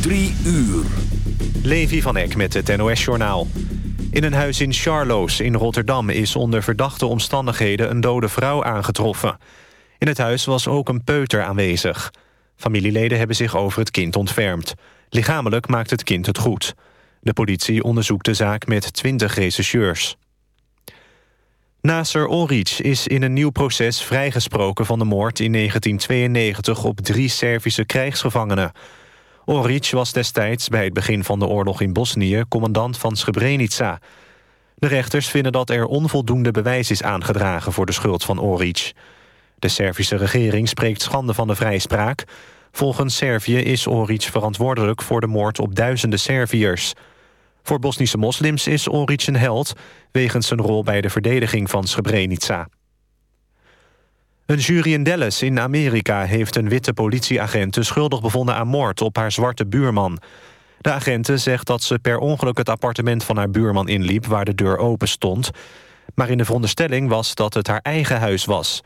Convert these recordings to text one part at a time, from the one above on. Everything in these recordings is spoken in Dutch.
Drie uur. Levi van Eck met het NOS-journaal. In een huis in Charloes in Rotterdam is onder verdachte omstandigheden een dode vrouw aangetroffen. In het huis was ook een peuter aanwezig. Familieleden hebben zich over het kind ontfermd. Lichamelijk maakt het kind het goed. De politie onderzoekt de zaak met 20 rechercheurs. Nasser Oric is in een nieuw proces vrijgesproken van de moord in 1992 op drie Servische krijgsgevangenen. Oric was destijds bij het begin van de oorlog in Bosnië commandant van Srebrenica. De rechters vinden dat er onvoldoende bewijs is aangedragen voor de schuld van Oric. De Servische regering spreekt schande van de vrijspraak. Volgens Servië is Oric verantwoordelijk voor de moord op duizenden Serviërs. Voor Bosnische moslims is Oric een held... wegens zijn rol bij de verdediging van Srebrenica. Een jury in Dallas in Amerika heeft een witte politieagent... schuldig bevonden aan moord op haar zwarte buurman. De agente zegt dat ze per ongeluk het appartement van haar buurman inliep... waar de deur open stond. Maar in de veronderstelling was dat het haar eigen huis was.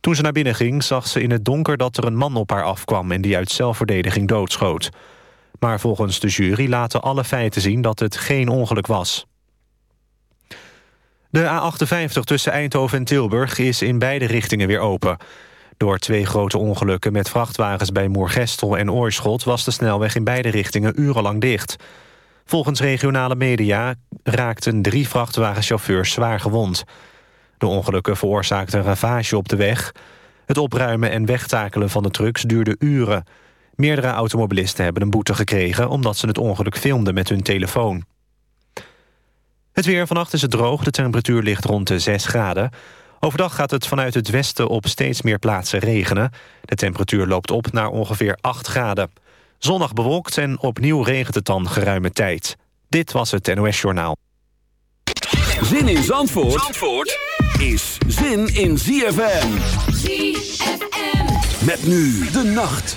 Toen ze naar binnen ging, zag ze in het donker dat er een man op haar afkwam... en die uit zelfverdediging doodschoot. Maar volgens de jury laten alle feiten zien dat het geen ongeluk was. De A58 tussen Eindhoven en Tilburg is in beide richtingen weer open. Door twee grote ongelukken met vrachtwagens bij Moergestel en Oorschot... was de snelweg in beide richtingen urenlang dicht. Volgens regionale media raakten drie vrachtwagenchauffeurs zwaar gewond. De ongelukken veroorzaakten ravage op de weg. Het opruimen en wegtakelen van de trucks duurde uren. Meerdere automobilisten hebben een boete gekregen... omdat ze het ongeluk filmden met hun telefoon. Het weer vannacht is het droog. De temperatuur ligt rond de 6 graden. Overdag gaat het vanuit het westen op steeds meer plaatsen regenen. De temperatuur loopt op naar ongeveer 8 graden. Zondag bewolkt en opnieuw regent het dan geruime tijd. Dit was het NOS Journaal. Zin in Zandvoort, Zandvoort is zin in ZFM. ZFM. Met nu de nacht.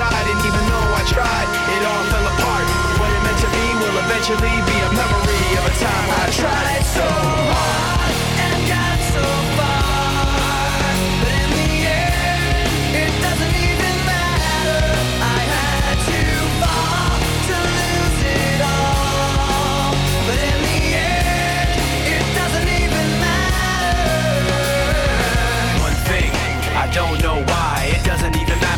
and even though I tried, it all fell apart. What it meant to be will eventually be a memory of a time I tried so hard and got so far. But in the end, it doesn't even matter. I had to fall to lose it all. But in the end, it doesn't even matter. One thing, I don't know why.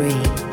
Free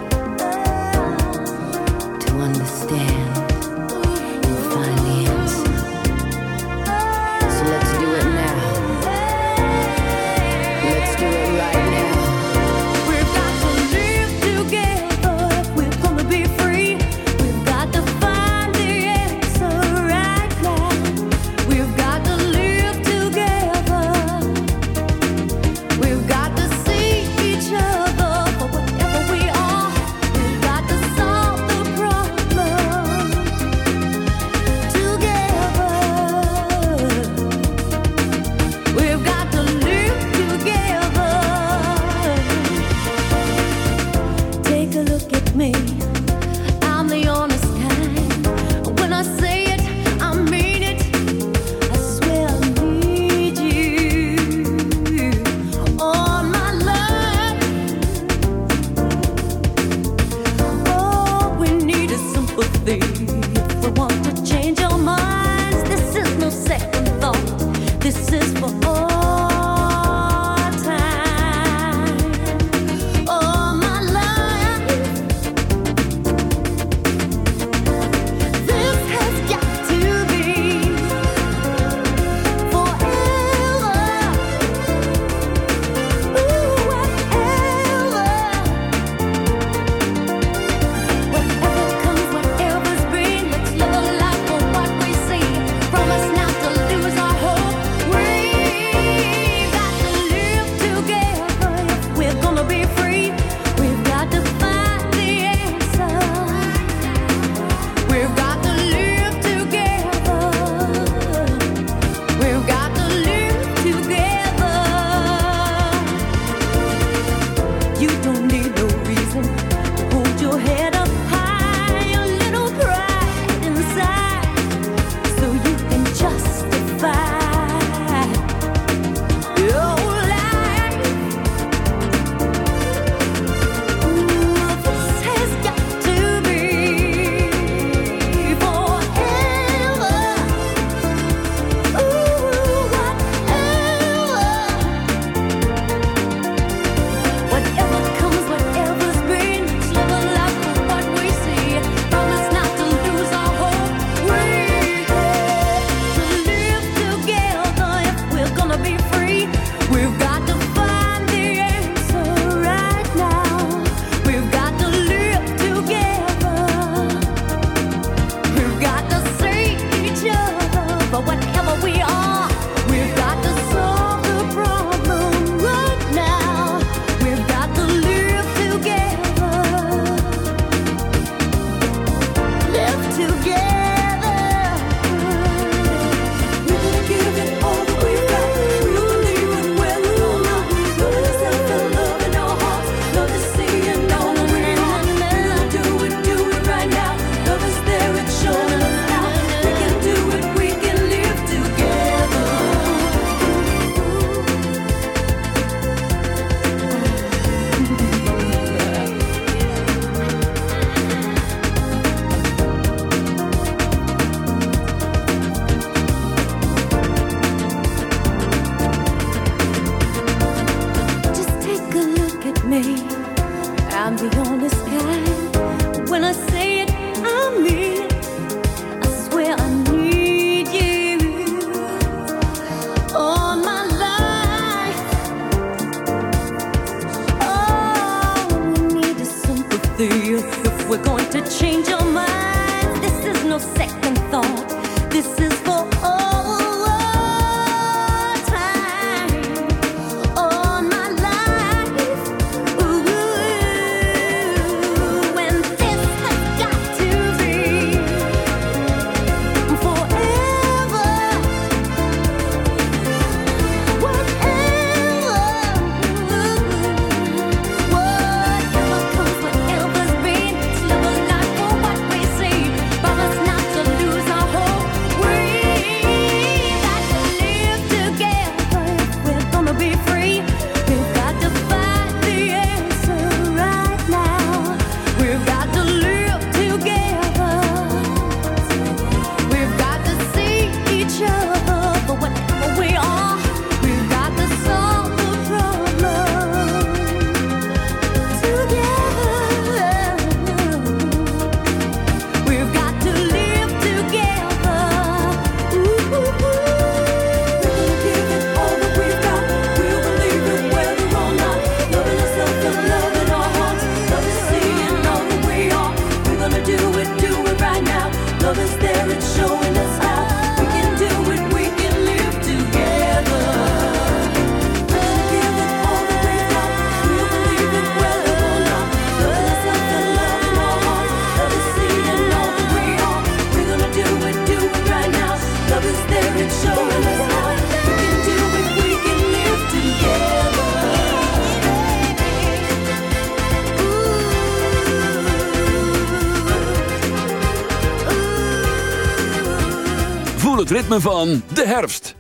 ritme van de herfst.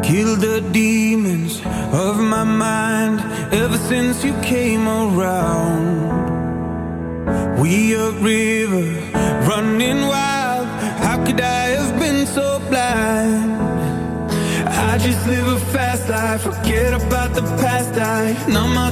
Kill the demons of my mind Ever since you came around We a river running wild How could I have been so blind? I just live a fast life Forget about the past I numb my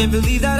Can't believe that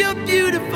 you're beautiful.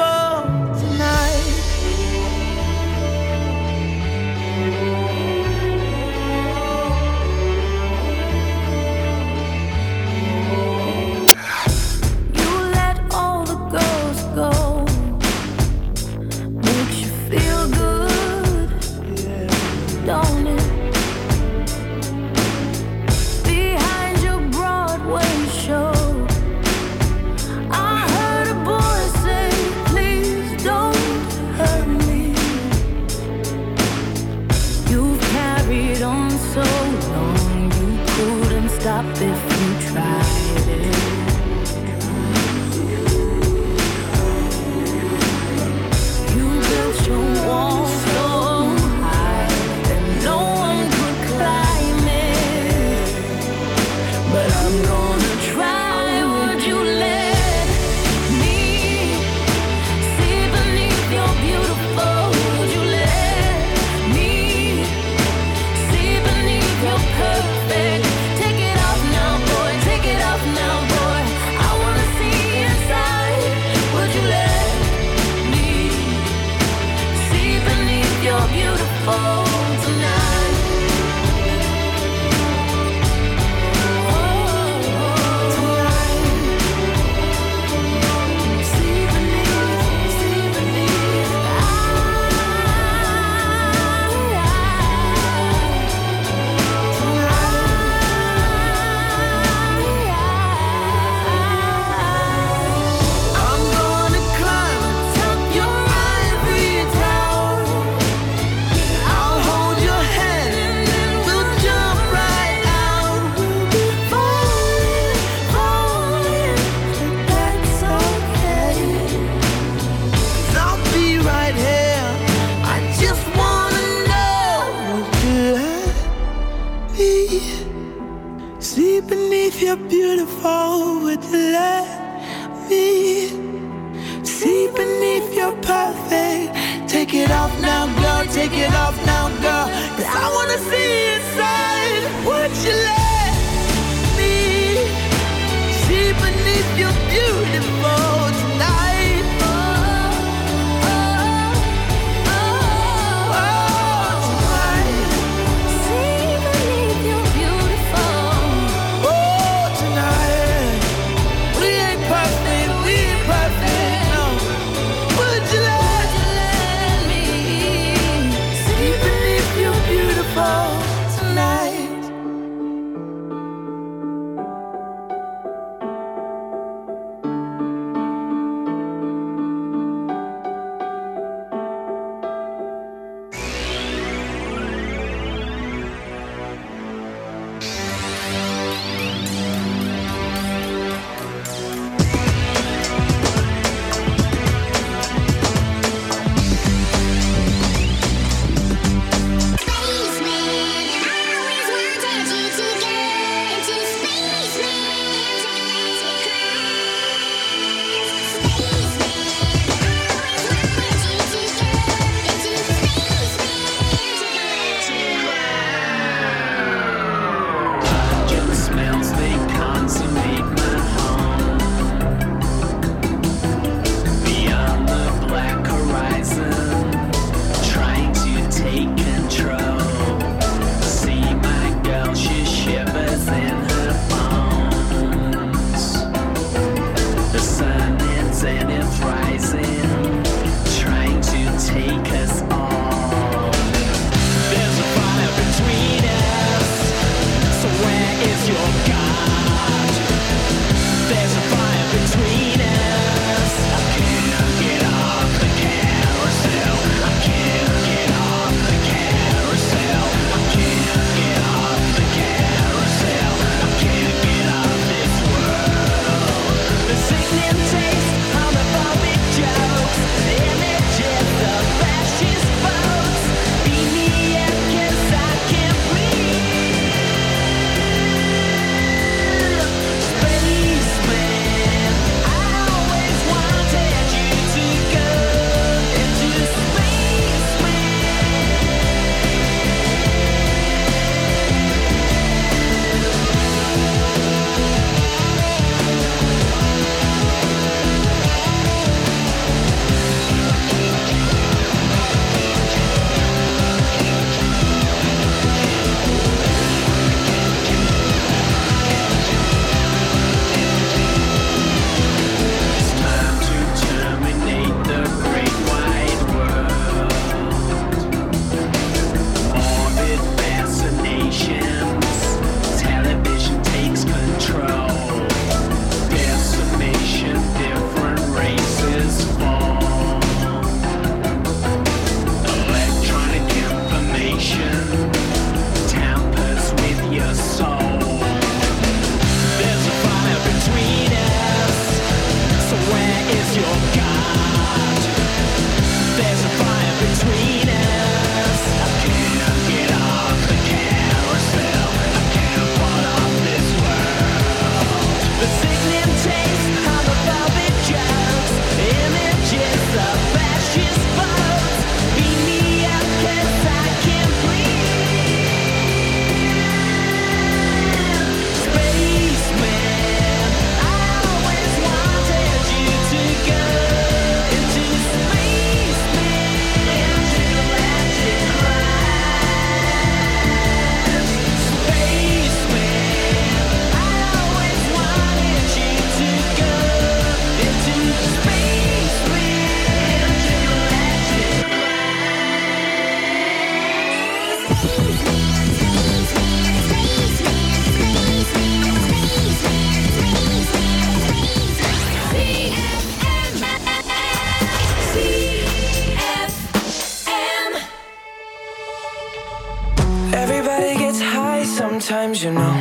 You know.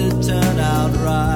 it turn out right?